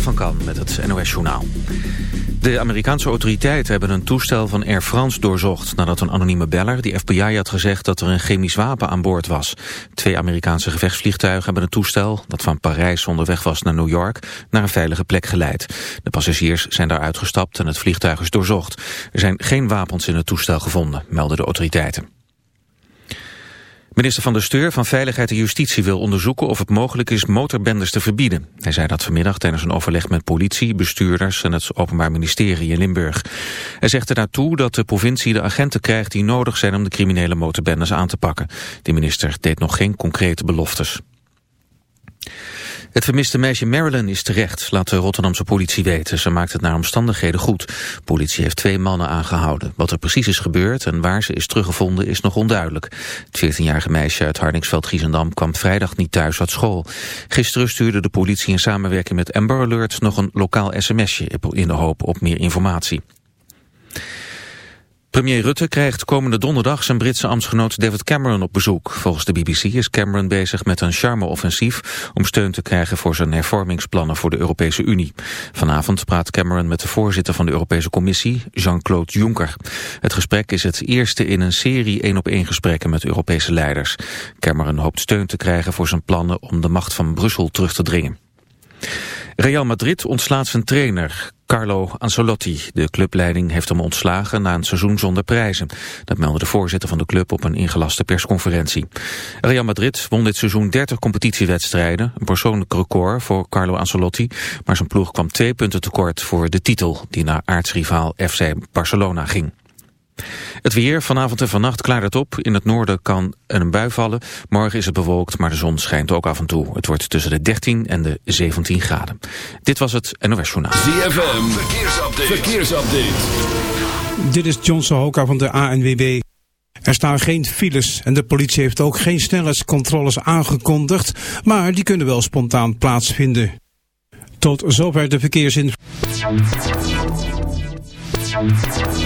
Van Kan met het NOS Journaal. De Amerikaanse autoriteiten hebben een toestel van Air France doorzocht... nadat een anonieme beller die FBI had gezegd dat er een chemisch wapen aan boord was. Twee Amerikaanse gevechtsvliegtuigen hebben het toestel... dat van Parijs onderweg was naar New York... naar een veilige plek geleid. De passagiers zijn daar uitgestapt en het vliegtuig is doorzocht. Er zijn geen wapens in het toestel gevonden, melden de autoriteiten. Minister van der Steur van Veiligheid en Justitie wil onderzoeken of het mogelijk is motorbendes te verbieden. Hij zei dat vanmiddag tijdens een overleg met politie, bestuurders en het Openbaar Ministerie in Limburg. Hij zegt er naartoe dat de provincie de agenten krijgt die nodig zijn om de criminele motorbendes aan te pakken. De minister deed nog geen concrete beloftes. Het vermiste meisje Marilyn is terecht, laat de Rotterdamse politie weten. Ze maakt het naar omstandigheden goed. Politie heeft twee mannen aangehouden. Wat er precies is gebeurd en waar ze is teruggevonden is nog onduidelijk. Het 14-jarige meisje uit Hardingsveld-Giezendam kwam vrijdag niet thuis uit school. Gisteren stuurde de politie in samenwerking met Amber Alert nog een lokaal sms'je in de hoop op meer informatie. Premier Rutte krijgt komende donderdag zijn Britse ambtsgenoot David Cameron op bezoek. Volgens de BBC is Cameron bezig met een charme-offensief om steun te krijgen voor zijn hervormingsplannen voor de Europese Unie. Vanavond praat Cameron met de voorzitter van de Europese Commissie, Jean-Claude Juncker. Het gesprek is het eerste in een serie één-op-één gesprekken met Europese leiders. Cameron hoopt steun te krijgen voor zijn plannen om de macht van Brussel terug te dringen. Real Madrid ontslaat zijn trainer Carlo Ancelotti. De clubleiding heeft hem ontslagen na een seizoen zonder prijzen. Dat meldde de voorzitter van de club op een ingelaste persconferentie. Real Madrid won dit seizoen 30 competitiewedstrijden. Een persoonlijk record voor Carlo Ancelotti. Maar zijn ploeg kwam twee punten tekort voor de titel die naar aartsrivaal FC Barcelona ging. Het weer, vanavond en vannacht klaart het op. In het noorden kan een bui vallen. Morgen is het bewolkt, maar de zon schijnt ook af en toe. Het wordt tussen de 13 en de 17 graden. Dit was het NOS Journaal. ZFM, verkeersupdate. verkeersupdate. Dit is John Sohoka van de ANWB. Er staan geen files en de politie heeft ook geen snelheidscontroles aangekondigd, maar die kunnen wel spontaan plaatsvinden. Tot zover de verkeersinformatie.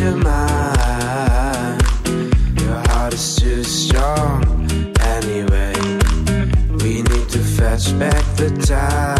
your mind. Your heart is too strong anyway. We need to fetch back the time.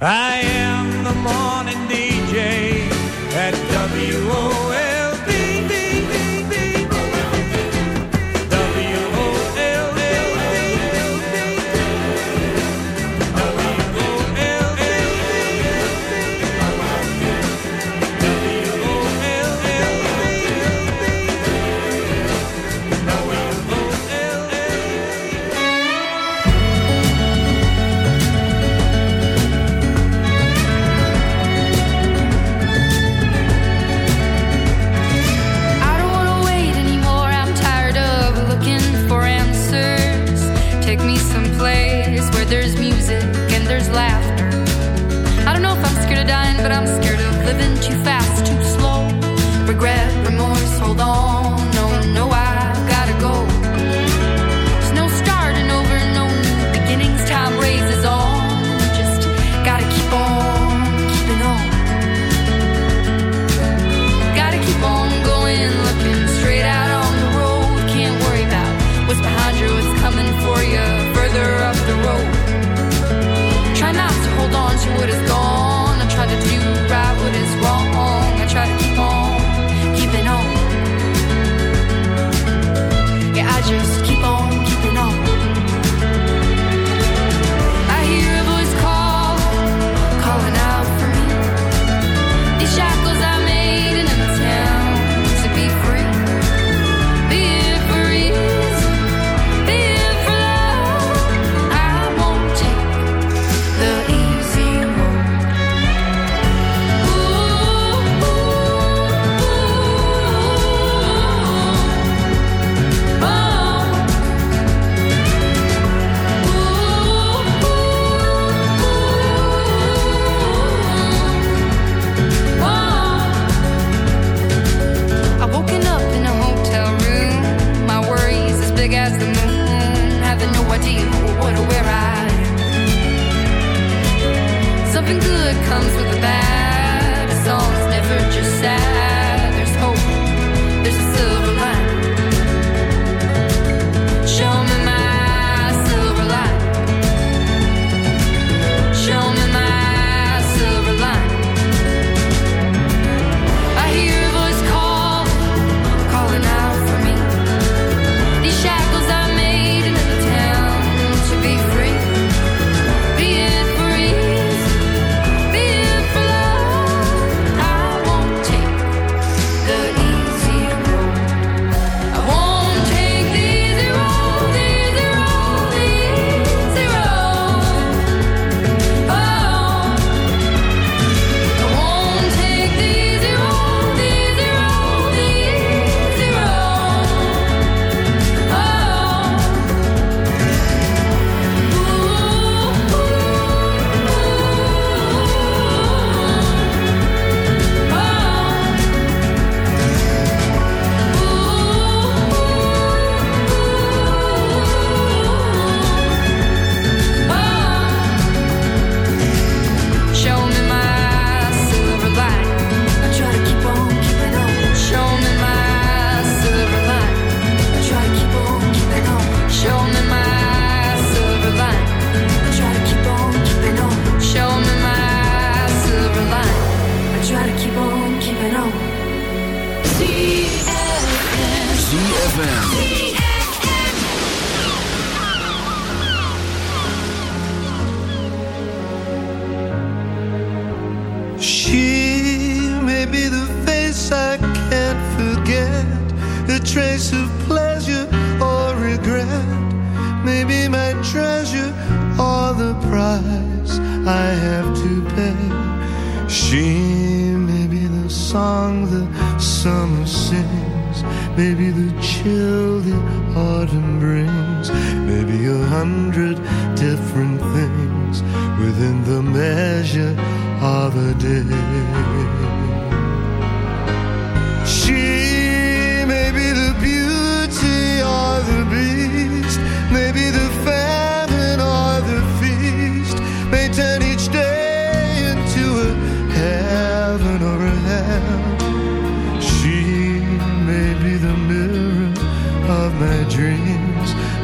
I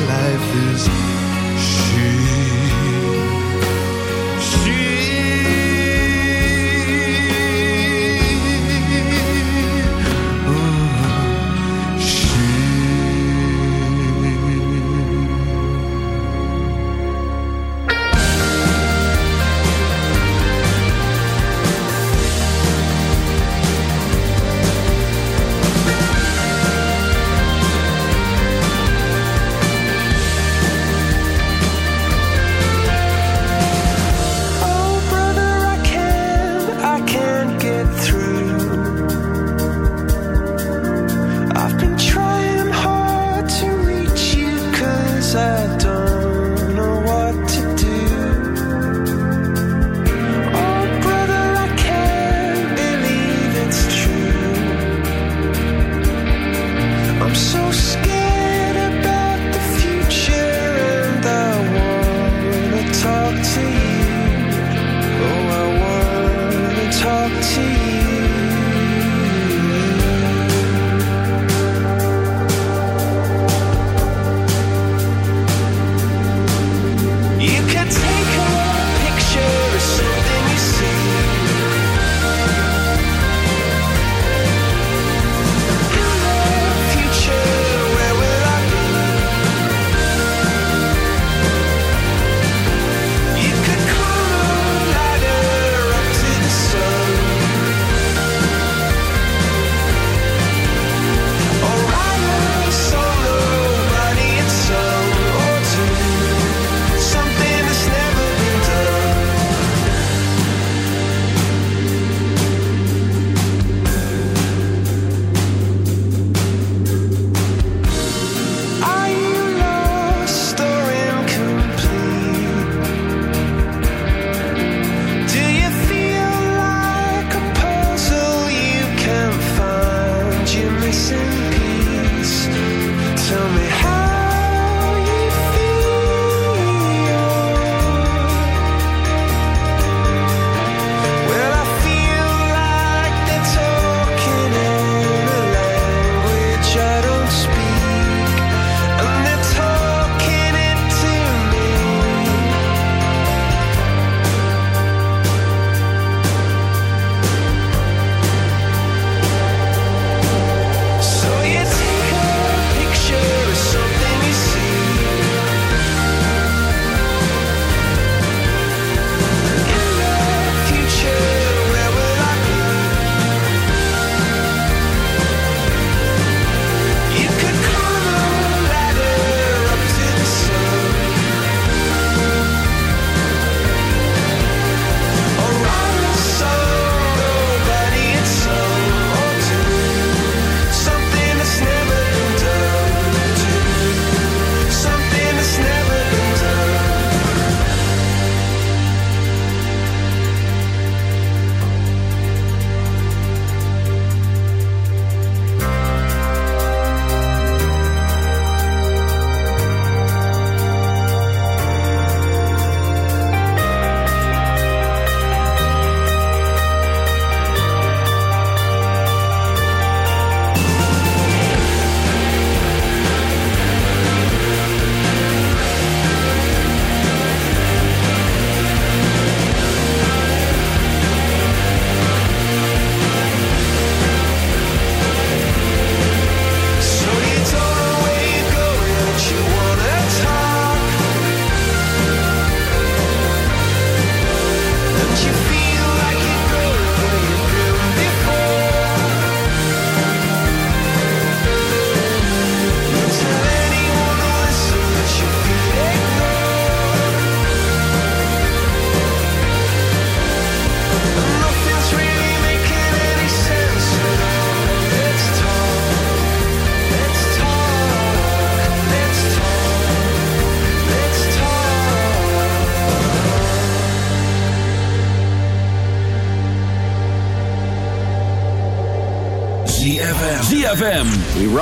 Life is she.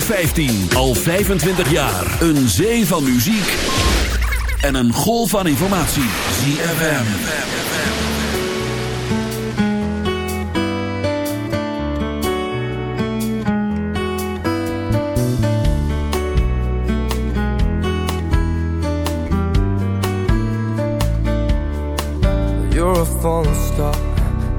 2015, al 25 jaar. Een zee van muziek en een golf van informatie. ZFM. You're a falling star.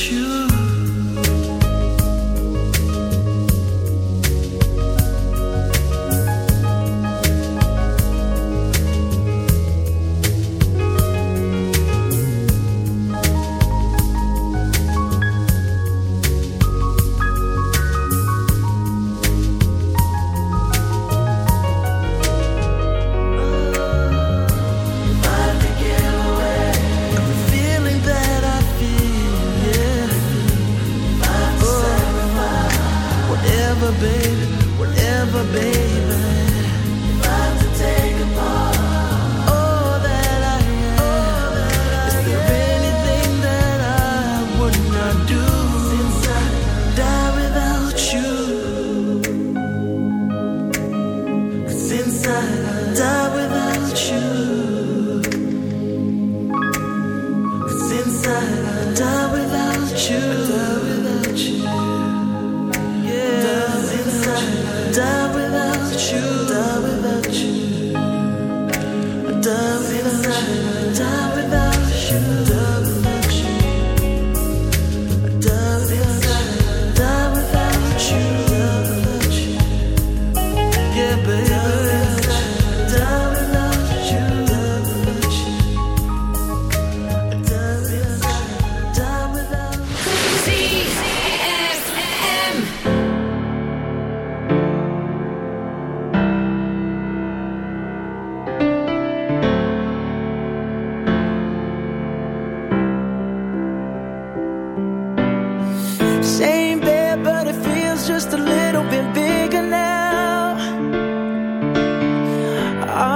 you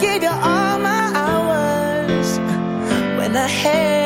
gave you all my hours when I had.